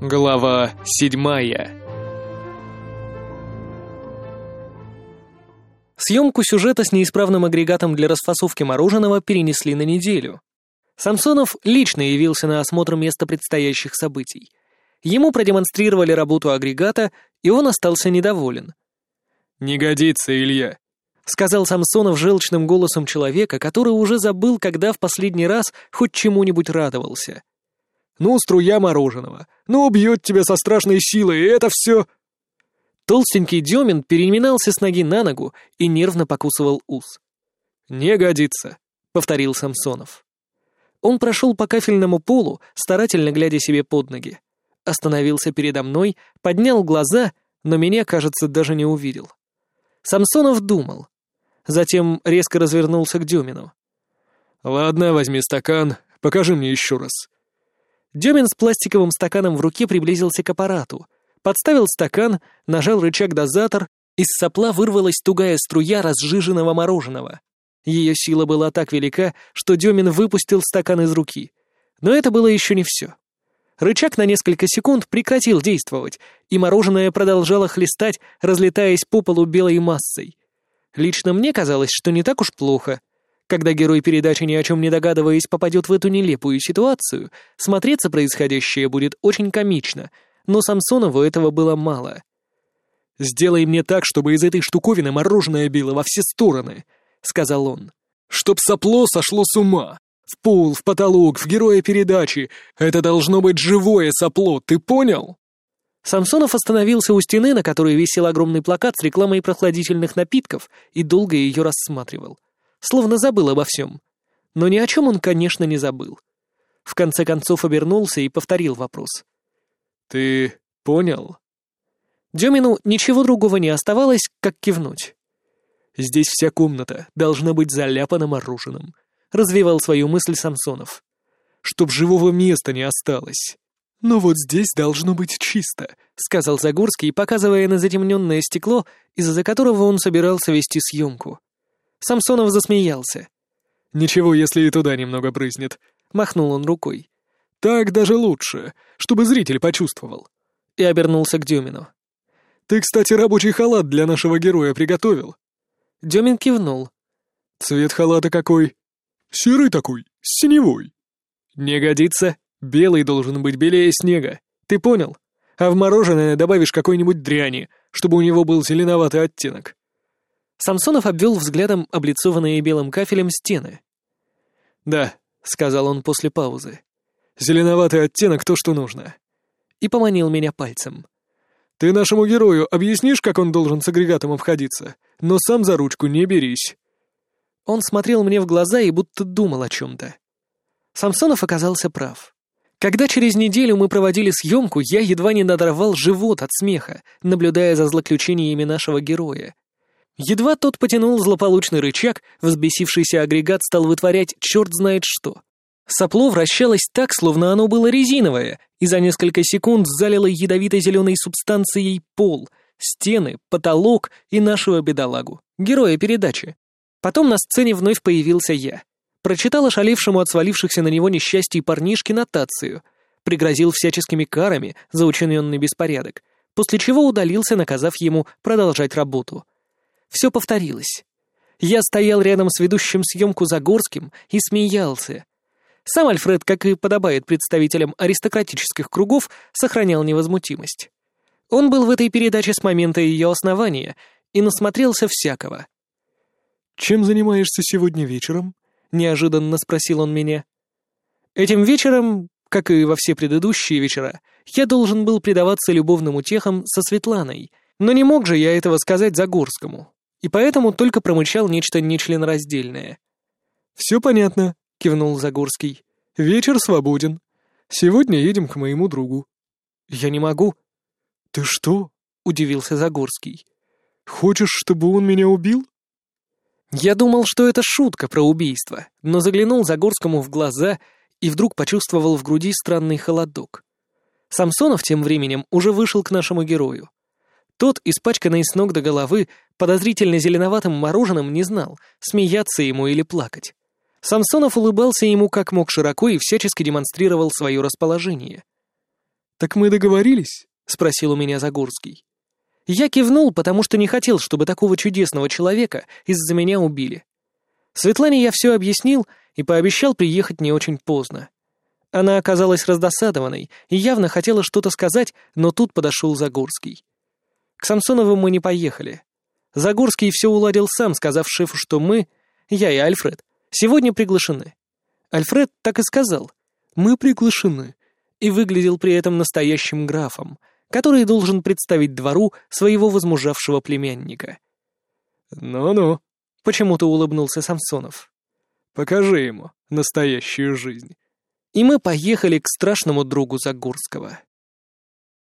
Глава седьмая Съемку сюжета с неисправным агрегатом для расфасовки мороженого перенесли на неделю. Самсонов лично явился на осмотр места предстоящих событий. Ему продемонстрировали работу агрегата, и он остался недоволен. «Не годится, Илья», — сказал Самсонов желчным голосом человека, который уже забыл, когда в последний раз хоть чему-нибудь радовался. Ну, струя мороженого. Ну, убьет тебя со страшной силой, и это все...» Толстенький Демин переминался с ноги на ногу и нервно покусывал ус. «Не годится», — повторил Самсонов. Он прошел по кафельному полу, старательно глядя себе под ноги. Остановился передо мной, поднял глаза, но меня, кажется, даже не увидел. Самсонов думал. Затем резко развернулся к Демину. «Ладно, возьми стакан, покажи мне еще раз. Демин с пластиковым стаканом в руке приблизился к аппарату, подставил стакан, нажал рычаг-дозатор, из сопла вырвалась тугая струя разжиженного мороженого. Ее сила была так велика, что Демин выпустил стакан из руки. Но это было еще не все. Рычаг на несколько секунд прекратил действовать, и мороженое продолжало хлестать, разлетаясь по полу белой массой. Лично мне казалось, что не так уж плохо. Когда герой передачи, ни о чем не догадываясь, попадет в эту нелепую ситуацию, смотреться происходящее будет очень комично, но Самсонову этого было мало. «Сделай мне так, чтобы из этой штуковины мороженое било во все стороны», — сказал он. «Чтоб сопло сошло с ума. В пол, в потолок, в героя передачи. Это должно быть живое сопло, ты понял?» Самсонов остановился у стены, на которой висел огромный плакат с рекламой прохладительных напитков, и долго ее рассматривал словно забыл обо всем. Но ни о чем он, конечно, не забыл. В конце концов обернулся и повторил вопрос. «Ты понял?» Демину ничего другого не оставалось, как кивнуть. «Здесь вся комната должна быть заляпана мороженым», — развивал свою мысль Самсонов. «Чтоб живого места не осталось». «Но вот здесь должно быть чисто», — сказал Загорский, показывая на затемненное стекло, из-за которого он собирался вести съемку. Самсонов засмеялся. «Ничего, если и туда немного брызнет», — махнул он рукой. «Так даже лучше, чтобы зритель почувствовал». И обернулся к Дюмину. «Ты, кстати, рабочий халат для нашего героя приготовил?» Дюмин кивнул. «Цвет халата какой?» «Серый такой, синевой». «Не годится. Белый должен быть белее снега. Ты понял? А в мороженое добавишь какой-нибудь дряни, чтобы у него был зеленоватый оттенок. Самсонов обвел взглядом облицованные белым кафелем стены. «Да», — сказал он после паузы. «Зеленоватый оттенок — то, что нужно». И поманил меня пальцем. «Ты нашему герою объяснишь, как он должен с агрегатом обходиться, но сам за ручку не берись». Он смотрел мне в глаза и будто думал о чем-то. Самсонов оказался прав. Когда через неделю мы проводили съемку, я едва не надорвал живот от смеха, наблюдая за злоключениями нашего героя. Едва тот потянул злополучный рычаг, взбесившийся агрегат стал вытворять черт знает что. Сопло вращалось так, словно оно было резиновое, и за несколько секунд залило ядовито-зеленой субстанцией пол, стены, потолок и нашего бедолагу, героя передачи. Потом на сцене вновь появился я. Прочитал ошалевшему от свалившихся на него несчастий парнишке нотацию, пригрозил всяческими карами за учиненный беспорядок, после чего удалился, наказав ему продолжать работу — все повторилось. Я стоял рядом с ведущим съемку Загорским и смеялся. Сам Альфред, как и подобает представителям аристократических кругов, сохранял невозмутимость. Он был в этой передаче с момента ее основания и насмотрелся всякого. «Чем занимаешься сегодня вечером?» — неожиданно спросил он меня. Этим вечером, как и во все предыдущие вечера, я должен был предаваться любовным утехам со Светланой, но не мог же я этого сказать Загорскому и поэтому только промычал нечто нечленораздельное. «Все понятно», — кивнул Загорский. «Вечер свободен. Сегодня едем к моему другу». «Я не могу». «Ты что?» — удивился Загорский. «Хочешь, чтобы он меня убил?» Я думал, что это шутка про убийство, но заглянул Загорскому в глаза и вдруг почувствовал в груди странный холодок. Самсонов тем временем уже вышел к нашему герою. Тот, испачканный с ног до головы, подозрительно зеленоватым мороженым, не знал, смеяться ему или плакать. Самсонов улыбался ему как мог широко и всячески демонстрировал свое расположение. «Так мы договорились?» — спросил у меня Загорский. Я кивнул, потому что не хотел, чтобы такого чудесного человека из-за меня убили. Светлане я все объяснил и пообещал приехать не очень поздно. Она оказалась раздосадованной и явно хотела что-то сказать, но тут подошел Загорский. К Самсонову мы не поехали. Загорский все уладил сам, сказав шефу, что мы, я и Альфред, сегодня приглашены. Альфред так и сказал. «Мы приглашены», и выглядел при этом настоящим графом, который должен представить двору своего возмужавшего племянника. «Ну-ну», — почему-то улыбнулся Самсонов. «Покажи ему настоящую жизнь». И мы поехали к страшному другу Загорского.